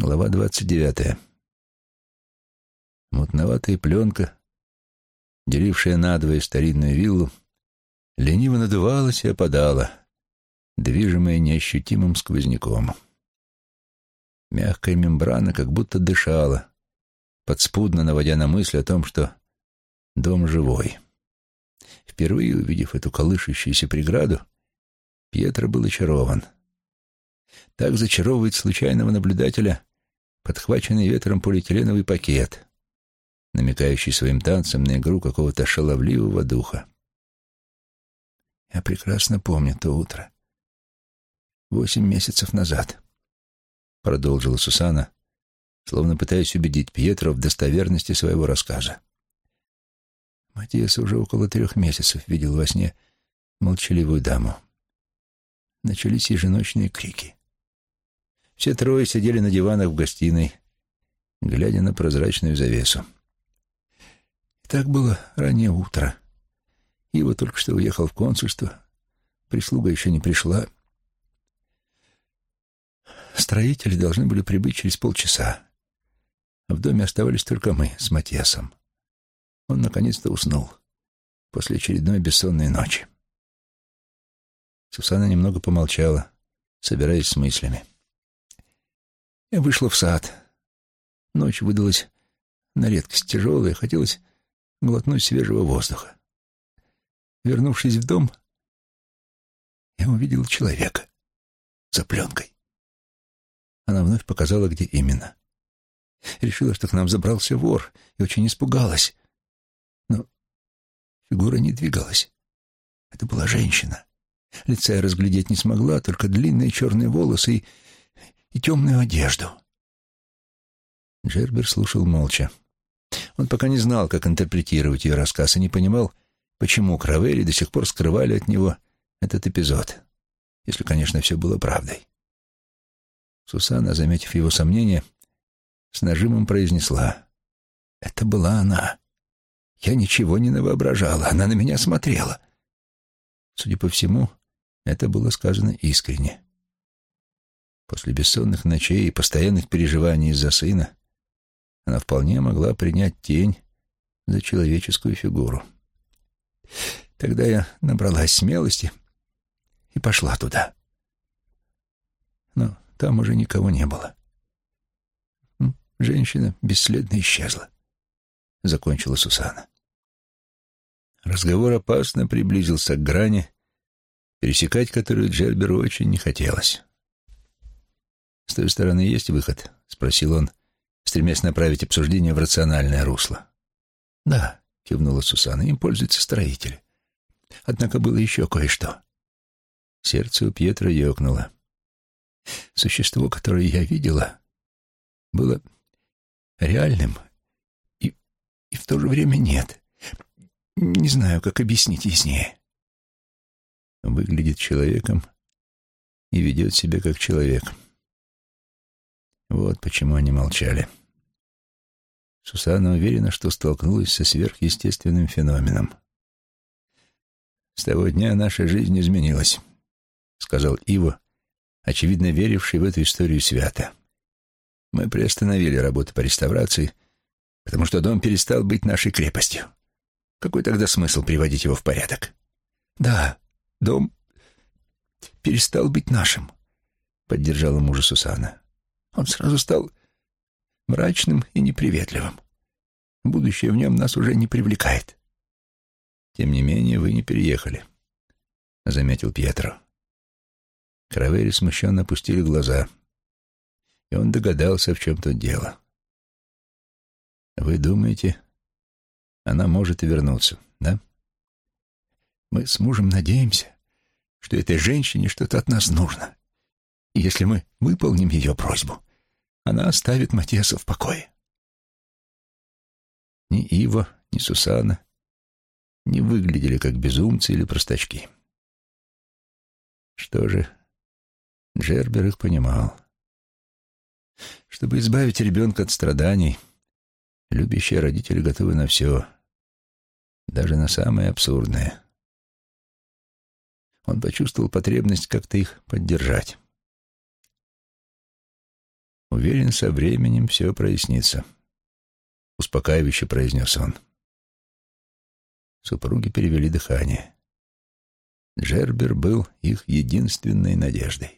Глава двадцать девятая. Мутноватая пленка, делившая надвое старинную виллу, лениво надувалась и опадала, движимая неощутимым сквозняком. Мягкая мембрана как будто дышала, подспудно наводя на мысль о том, что дом живой. Впервые увидев эту колышущуюся преграду, Пьетро был очарован. Так зачаровывает случайного наблюдателя подхваченный ветром полиэтиленовый пакет, намекающий своим танцем на игру какого-то шаловливого духа. Я прекрасно помню то утро. Восемь месяцев назад, — продолжила Сусана, словно пытаясь убедить Пьетро в достоверности своего рассказа. Матиас уже около трех месяцев видел во сне молчаливую даму. Начались еженочные крики. Все трое сидели на диванах в гостиной, глядя на прозрачную завесу. И так было раннее утро. Ива только что уехал в консульство, прислуга еще не пришла. Строители должны были прибыть через полчаса. А в доме оставались только мы с Матиасом. Он наконец-то уснул после очередной бессонной ночи. Сусана немного помолчала, собираясь с мыслями. Я вышла в сад. Ночь выдалась на редкость тяжелая, хотелось глотнуть свежего воздуха. Вернувшись в дом, я увидел человека за пленкой. Она вновь показала, где именно. Решила, что к нам забрался вор, и очень испугалась. Но фигура не двигалась. Это была женщина. Лица я разглядеть не смогла, только длинные черные волосы и, и темную одежду. Джербер слушал молча. Он пока не знал, как интерпретировать ее рассказ, и не понимал, почему Кравери до сих пор скрывали от него этот эпизод, если, конечно, все было правдой. Сусана, заметив его сомнения, с нажимом произнесла. «Это была она. Я ничего не навоображала, она на меня смотрела». Судя по всему, это было сказано искренне. После бессонных ночей и постоянных переживаний из-за сына она вполне могла принять тень за человеческую фигуру. Тогда я набралась смелости и пошла туда. Но там уже никого не было. Женщина бесследно исчезла. Закончила Сусана. Разговор опасно приблизился к грани, пересекать которую Джерберу очень не хотелось. «С той стороны есть выход?» — спросил он, стремясь направить обсуждение в рациональное русло. «Да», — кивнула Сусана, — «им пользуются строители. Однако было еще кое-что». Сердце у Пьетро ёкнуло. Существо, которое я видела, было реальным и, и в то же время нет. Не знаю, как объяснить яснее. Выглядит человеком и ведет себя как человек. Вот почему они молчали. Сусанна уверена, что столкнулась со сверхъестественным феноменом. «С того дня наша жизнь изменилась», — сказал Иво, очевидно веривший в эту историю свято. Мы приостановили работу по реставрации, потому что дом перестал быть нашей крепостью. Какой тогда смысл приводить его в порядок? Да, дом перестал быть нашим, поддержала мужа Сусана. Он сразу стал мрачным и неприветливым. Будущее в нем нас уже не привлекает. Тем не менее, вы не переехали, заметил Пьетро. Кравери смущенно опустили глаза и он догадался, в чем тут дело. «Вы думаете, она может вернуться, да?» «Мы с мужем надеемся, что этой женщине что-то от нас нужно. Если мы выполним ее просьбу, она оставит Матиаса в покое». Ни Ива, ни Сусана не выглядели как безумцы или простачки. Что же, Джербер их понимал. Чтобы избавить ребенка от страданий, любящие родители готовы на все, даже на самое абсурдное. Он почувствовал потребность как-то их поддержать. Уверен, со временем все прояснится. Успокаивающе произнес он. Супруги перевели дыхание. Джербер был их единственной надеждой.